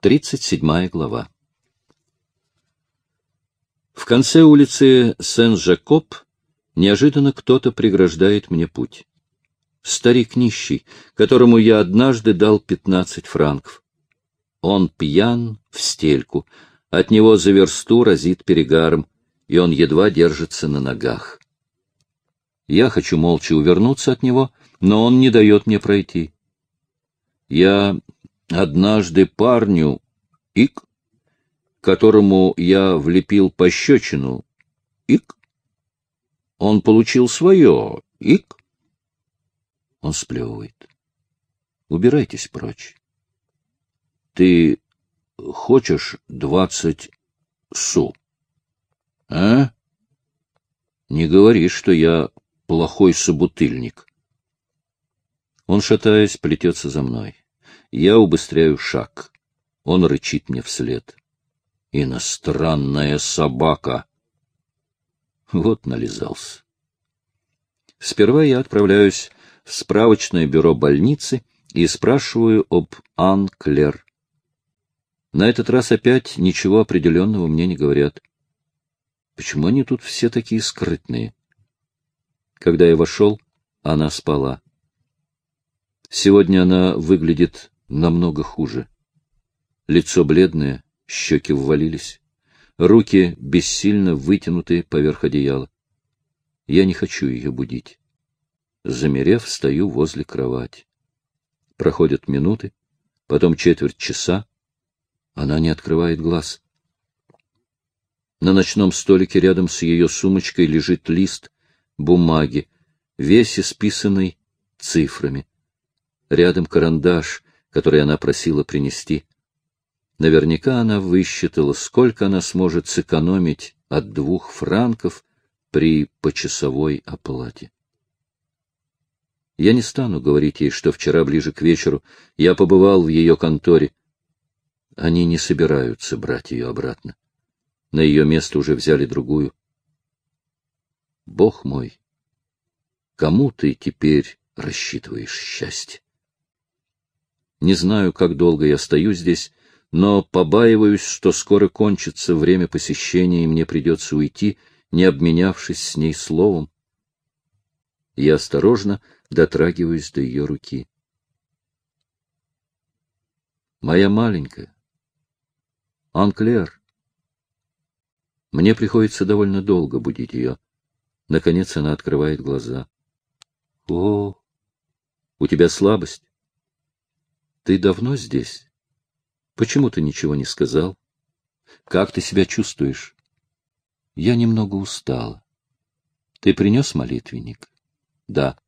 37 глава. В конце улицы Сен-Жакоб неожиданно кто-то преграждает мне путь. Старик нищий, которому я однажды дал пятнадцать франков. Он пьян в стельку, от него за версту разит перегаром, и он едва держится на ногах. Я хочу молча увернуться от него, но он не дает мне пройти. Я однажды парню, ик, которому я влепил пощечину, ик, он получил свое, ик. Он сплевывает. Убирайтесь прочь. Ты хочешь двадцать су? А? Не говори, что я плохой собутыльник. Он, шатаясь, плетется за мной. Я убыстряю шаг. Он рычит мне вслед. Иностранная собака! Вот нализался. Сперва я отправляюсь в справочное бюро больницы и спрашиваю об Ан Клер. На этот раз опять ничего определенного мне не говорят. Почему они тут все такие скрытные? Когда я вошел, она спала. Сегодня она выглядит намного хуже. Лицо бледное, щеки ввалились, руки бессильно вытянуты поверх одеяла. Я не хочу ее будить. Замерев, стою возле кровати. Проходят минуты, потом четверть часа. Она не открывает глаз. На ночном столике рядом с ее сумочкой лежит лист бумаги, весь исписанный цифрами. Рядом карандаш, который она просила принести. Наверняка она высчитала, сколько она сможет сэкономить от двух франков при почасовой оплате. Я не стану говорить ей, что вчера ближе к вечеру я побывал в ее конторе. Они не собираются брать ее обратно. На ее место уже взяли другую. Бог мой, кому ты теперь рассчитываешь счастье? Не знаю, как долго я стою здесь, но побаиваюсь, что скоро кончится время посещения, и мне придется уйти, не обменявшись с ней словом. Я осторожно дотрагиваюсь до ее руки. Моя маленькая, Анклер. Мне приходится довольно долго будить ее. Наконец она открывает глаза. — О, у тебя слабость? Ты давно здесь? Почему ты ничего не сказал? Как ты себя чувствуешь? Я немного устала. Ты принес молитвенник? Да.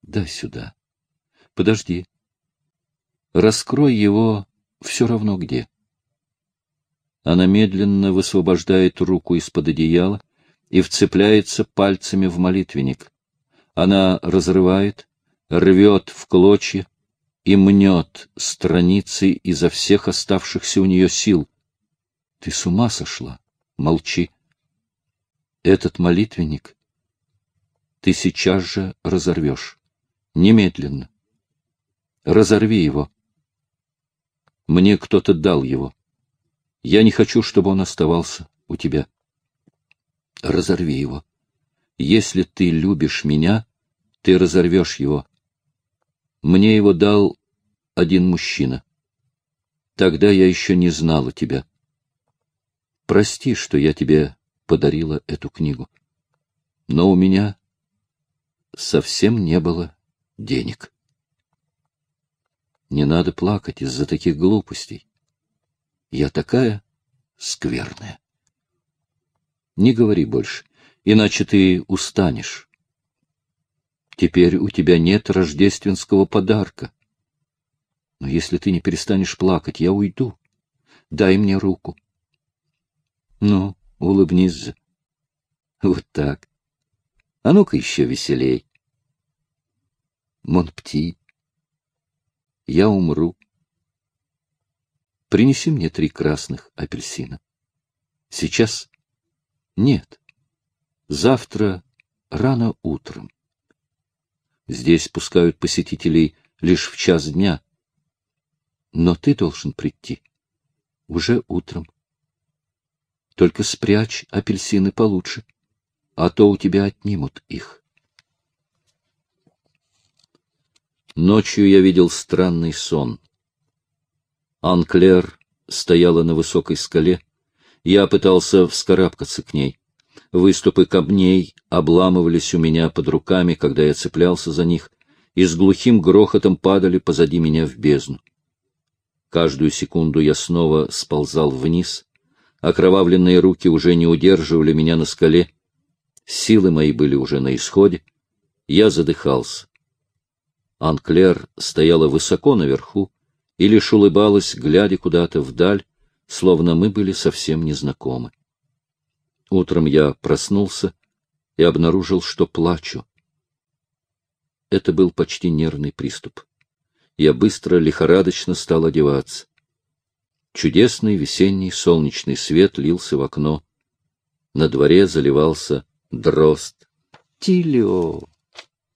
Дай сюда. Подожди. Раскрой его все равно где. Она медленно высвобождает руку из-под одеяла и вцепляется пальцами в молитвенник. Она разрывает, рвет в клочья и мнет страницы изо всех оставшихся у нее сил. Ты с ума сошла? Молчи. Этот молитвенник ты сейчас же разорвешь. Немедленно. Разорви его. Мне кто-то дал его. Я не хочу, чтобы он оставался у тебя. Разорви его. Если ты любишь меня, ты разорвешь его. Мне его дал один мужчина. Тогда я еще не знала тебя. Прости, что я тебе подарила эту книгу. Но у меня совсем не было денег. Не надо плакать из-за таких глупостей. Я такая скверная. Не говори больше, иначе ты устанешь. Теперь у тебя нет рождественского подарка. Но если ты не перестанешь плакать, я уйду. Дай мне руку. Ну, улыбнись. Вот так. А ну-ка еще веселей. Монпти. Я умру. Принеси мне три красных апельсина. Сейчас? Нет. Завтра рано утром. Здесь пускают посетителей лишь в час дня. Но ты должен прийти. Уже утром. Только спрячь апельсины получше, а то у тебя отнимут их. Ночью я видел странный сон. Анклер стояла на высокой скале. Я пытался вскарабкаться к ней. Выступы камней обламывались у меня под руками, когда я цеплялся за них, и с глухим грохотом падали позади меня в бездну. Каждую секунду я снова сползал вниз. Окровавленные руки уже не удерживали меня на скале. Силы мои были уже на исходе. Я задыхался. Анклер стояла высоко наверху и лишь улыбалась, глядя куда-то вдаль, словно мы были совсем незнакомы. Утром я проснулся и обнаружил, что плачу. Это был почти нервный приступ. Я быстро, лихорадочно стал одеваться. Чудесный весенний солнечный свет лился в окно. На дворе заливался дрозд. Тилио!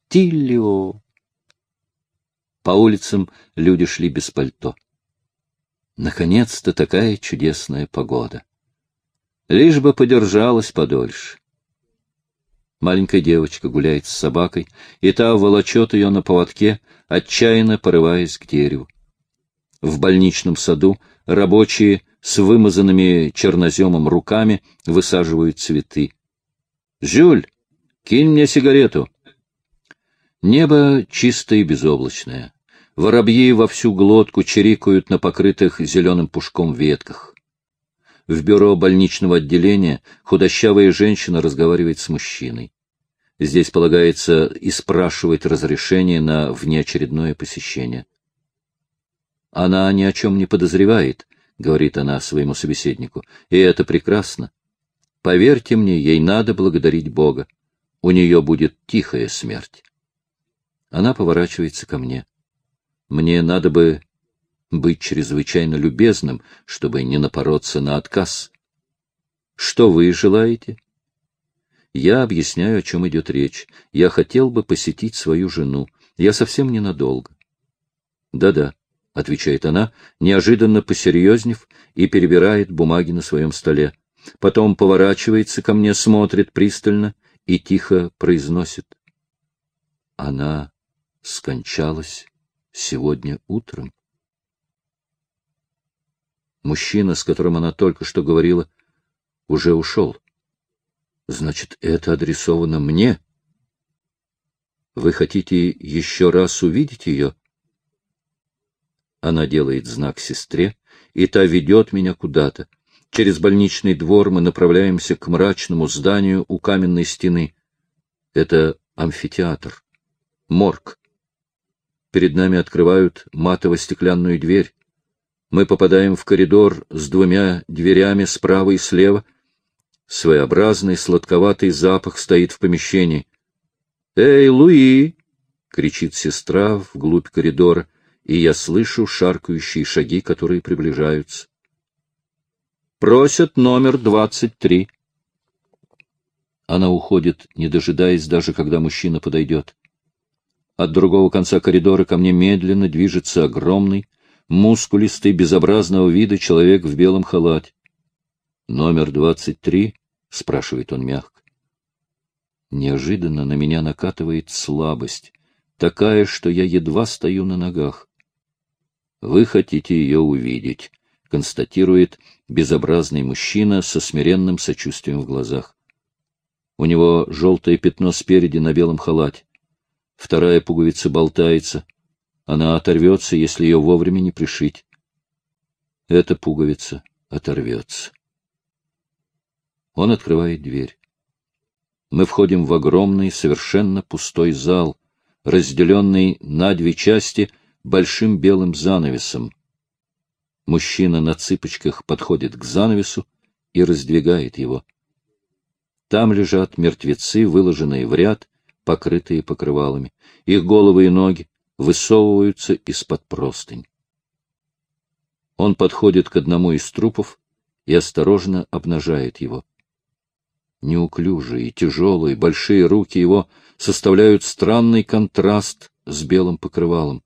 Тилио! По улицам люди шли без пальто. Наконец-то такая чудесная погода. Лишь бы подержалась подольше. Маленькая девочка гуляет с собакой, и та волочет ее на поводке, отчаянно порываясь к дереву. В больничном саду рабочие с вымазанными черноземом руками высаживают цветы. «Жюль, кинь мне сигарету!» Небо чистое и безоблачное. Воробьи во всю глотку чирикают на покрытых зеленым пушком ветках. В бюро больничного отделения худощавая женщина разговаривает с мужчиной. Здесь полагается и спрашивать разрешение на внеочередное посещение. Она ни о чем не подозревает, — говорит она своему собеседнику, — и это прекрасно. Поверьте мне, ей надо благодарить Бога. У нее будет тихая смерть. Она поворачивается ко мне. Мне надо бы быть чрезвычайно любезным, чтобы не напороться на отказ. Что вы желаете? Я объясняю, о чем идет речь. Я хотел бы посетить свою жену. Я совсем ненадолго. Да-да, отвечает она, неожиданно посерьезнев и перебирает бумаги на своем столе. Потом поворачивается ко мне, смотрит пристально и тихо произносит. Она скончалась сегодня утром. Мужчина, с которым она только что говорила, уже ушел. Значит, это адресовано мне? Вы хотите еще раз увидеть ее? Она делает знак сестре, и та ведет меня куда-то. Через больничный двор мы направляемся к мрачному зданию у каменной стены. Это амфитеатр, морг. Перед нами открывают матово-стеклянную дверь. Мы попадаем в коридор с двумя дверями справа и слева. Своеобразный сладковатый запах стоит в помещении. «Эй, Луи!» — кричит сестра вглубь коридора, и я слышу шаркающие шаги, которые приближаются. «Просят номер двадцать три». Она уходит, не дожидаясь даже, когда мужчина подойдет. От другого конца коридора ко мне медленно движется огромный, мускулистый, безобразного вида человек в белом халате. «Номер двадцать три?» — спрашивает он мягко. Неожиданно на меня накатывает слабость, такая, что я едва стою на ногах. «Вы хотите ее увидеть», — констатирует безобразный мужчина со смиренным сочувствием в глазах. У него желтое пятно спереди на белом халате. Вторая пуговица болтается — она оторвется, если ее вовремя не пришить. Эта пуговица оторвется. Он открывает дверь. Мы входим в огромный, совершенно пустой зал, разделенный на две части большим белым занавесом. Мужчина на цыпочках подходит к занавесу и раздвигает его. Там лежат мертвецы, выложенные в ряд, покрытые покрывалами. Их головы и ноги высовываются из-под простынь. Он подходит к одному из трупов и осторожно обнажает его. Неуклюжие тяжелые, большие руки его составляют странный контраст с белым покрывалом.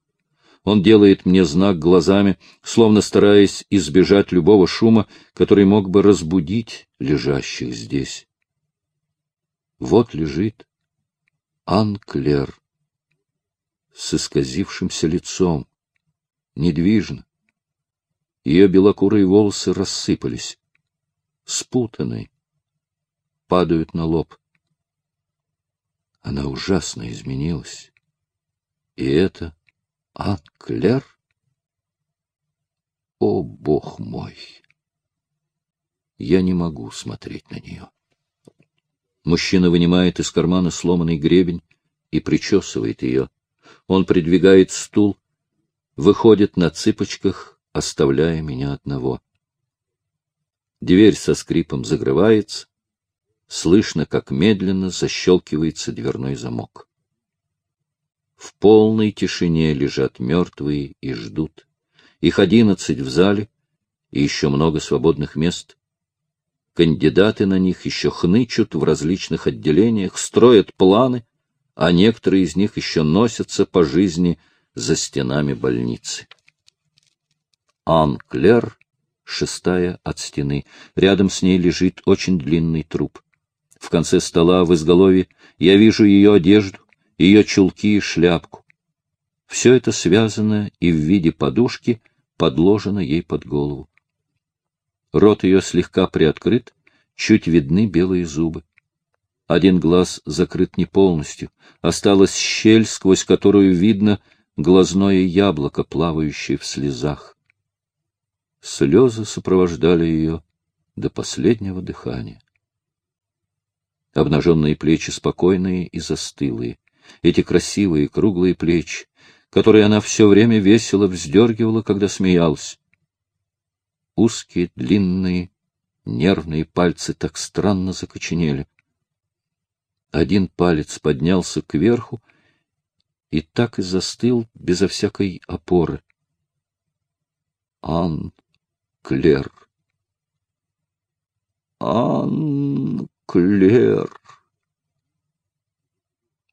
Он делает мне знак глазами, словно стараясь избежать любого шума, который мог бы разбудить лежащих здесь. Вот лежит Анклер с исказившимся лицом, недвижно. Ее белокурые волосы рассыпались, спутанные, падают на лоб. Она ужасно изменилась. И это Анклер? О, бог мой! Я не могу смотреть на нее. Мужчина вынимает из кармана сломанный гребень и причесывает ее. Он придвигает стул, выходит на цыпочках, оставляя меня одного. Дверь со скрипом закрывается, слышно, как медленно защелкивается дверной замок. В полной тишине лежат мертвые и ждут. Их одиннадцать в зале и еще много свободных мест. Кандидаты на них еще хнычут в различных отделениях, строят планы, а некоторые из них еще носятся по жизни за стенами больницы. Ан Клер, шестая от стены. Рядом с ней лежит очень длинный труп. В конце стола в изголовье я вижу ее одежду, ее чулки и шляпку. Все это связано и в виде подушки подложено ей под голову. Рот ее слегка приоткрыт, чуть видны белые зубы. Один глаз закрыт не полностью, осталась щель, сквозь которую видно глазное яблоко, плавающее в слезах. Слезы сопровождали ее до последнего дыхания. Обнаженные плечи спокойные и застылые. Эти красивые круглые плечи, которые она все время весело вздергивала, когда смеялась. Узкие, длинные, нервные пальцы так странно закоченели. Один палец поднялся кверху и так и застыл безо всякой опоры. Ан Клер. Ан Клер.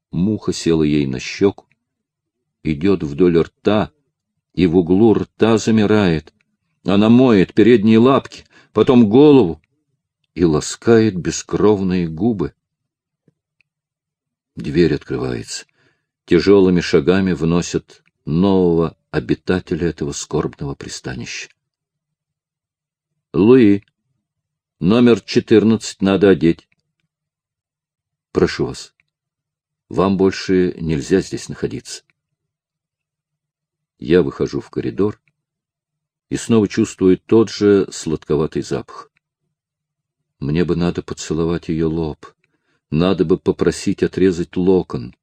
Муха села ей на щеку, идет вдоль рта, и в углу рта замирает. Она моет передние лапки, потом голову и ласкает бескровные губы. Дверь открывается. Тяжелыми шагами вносят нового обитателя этого скорбного пристанища. Луи, номер четырнадцать надо одеть. Прошу вас. Вам больше нельзя здесь находиться. Я выхожу в коридор и снова чувствую тот же сладковатый запах. Мне бы надо поцеловать ее лоб, надо бы попросить отрезать локон.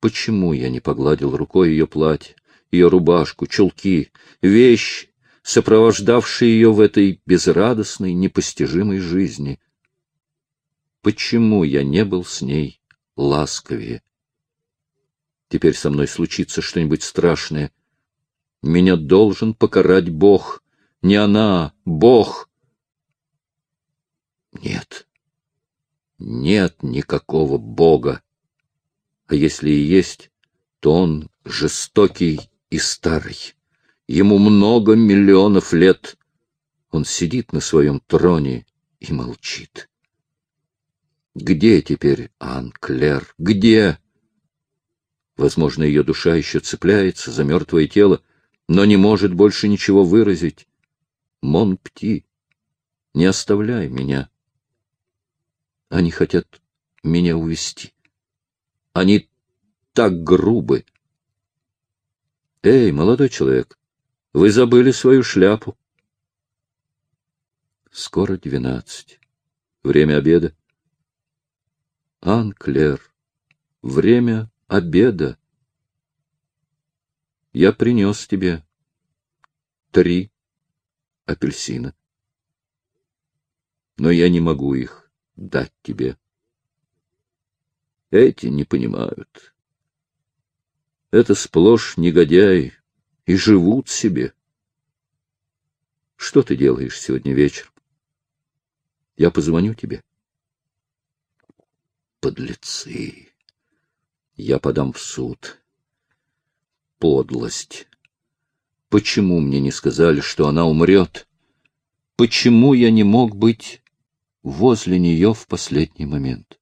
Почему я не погладил рукой ее платье, ее рубашку, чулки, вещи, сопровождавшие ее в этой безрадостной, непостижимой жизни? Почему я не был с ней ласковее? Теперь со мной случится что-нибудь страшное. Меня должен покарать Бог. Не она, Бог. Нет. Нет никакого Бога. А если и есть, то он жестокий и старый. Ему много миллионов лет. Он сидит на своем троне и молчит. Где теперь Ан-Клер? Где? Возможно, ее душа еще цепляется за мертвое тело, но не может больше ничего выразить. Мон-Пти, не оставляй меня. Они хотят меня увести. Они так грубы. Эй, молодой человек, вы забыли свою шляпу. Скоро двенадцать. Время обеда. Анклер, время обеда. Я принес тебе три апельсина. Но я не могу их дать тебе. Эти не понимают. Это сплошь негодяи и живут себе. Что ты делаешь сегодня вечером? Я позвоню тебе подлецы. Я подам в суд. подлость! Почему мне не сказали, что она умрет? Почему я не мог быть возле нее в последний момент?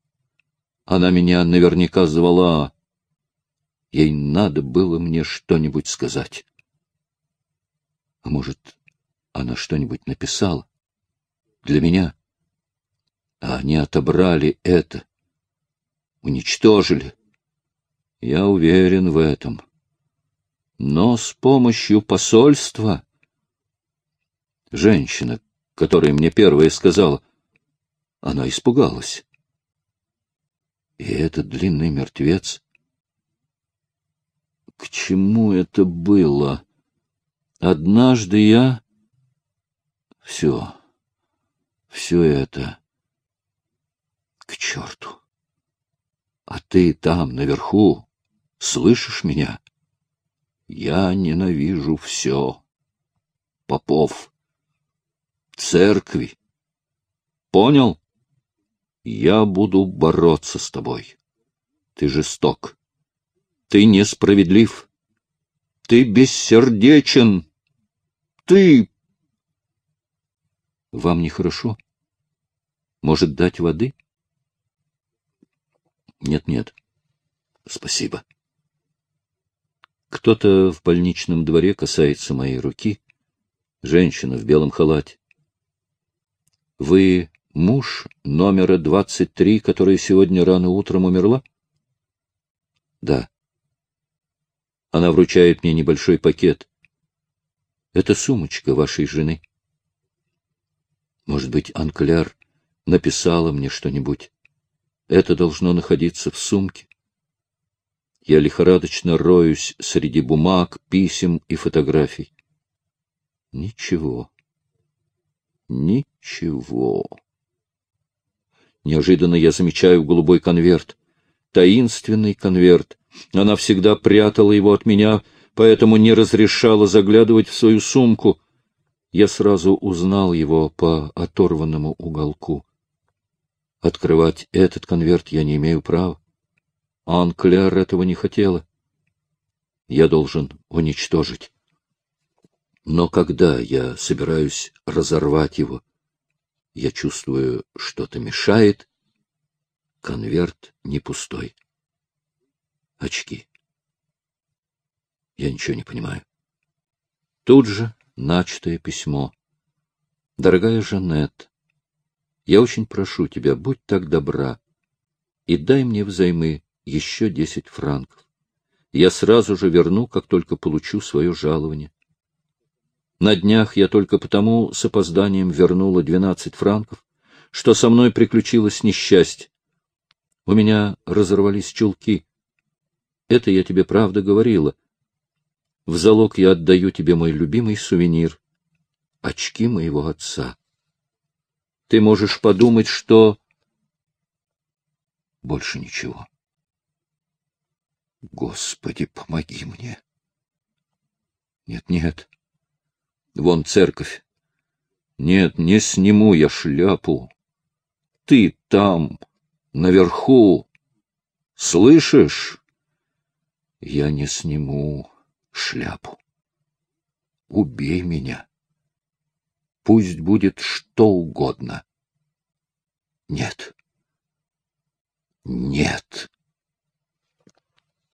Она меня наверняка звала. Ей надо было мне что-нибудь сказать. А может, она что-нибудь написала? Для меня? А они отобрали это. Уничтожили. Я уверен в этом. Но с помощью посольства... Женщина, которая мне первая сказала, она испугалась. И этот длинный мертвец... К чему это было? Однажды я... Все, все это... К черту! А ты там, наверху, слышишь меня? Я ненавижу все. Попов. Церкви. Понял? Я буду бороться с тобой. Ты жесток. Ты несправедлив. Ты бессердечен. Ты... Вам нехорошо? Может, дать воды? Нет-нет. Спасибо. Кто-то в больничном дворе касается моей руки. Женщина в белом халате. Вы муж номера двадцать три, которая сегодня рано утром умерла? Да. Она вручает мне небольшой пакет. Это сумочка вашей жены. Может быть, Анкляр написала мне что-нибудь. Это должно находиться в сумке. Я лихорадочно роюсь среди бумаг, писем и фотографий. Ничего. Ничего. Неожиданно я замечаю голубой конверт. Таинственный конверт. Она всегда прятала его от меня, поэтому не разрешала заглядывать в свою сумку. Я сразу узнал его по оторванному уголку. Открывать этот конверт я не имею права. Анкляр этого не хотела. Я должен уничтожить. Но когда я собираюсь разорвать его, я чувствую, что-то мешает. Конверт не пустой. Очки. Я ничего не понимаю. Тут же начатое письмо. Дорогая Жанет, я очень прошу тебя, будь так добра и дай мне взаймы еще десять франков. Я сразу же верну, как только получу свое жалование. На днях я только потому с опозданием вернула двенадцать франков, что со мной приключилось несчастье. У меня разорвались чулки. Это я тебе правда говорила. В залог я отдаю тебе мой любимый сувенир — очки моего отца. Ты можешь подумать, что... Больше ничего. Господи, помоги мне. Нет, нет. Вон церковь. Нет, не сниму я шляпу. Ты там, наверху. Слышишь? Я не сниму шляпу. Убей меня. Пусть будет что угодно. Нет. Нет.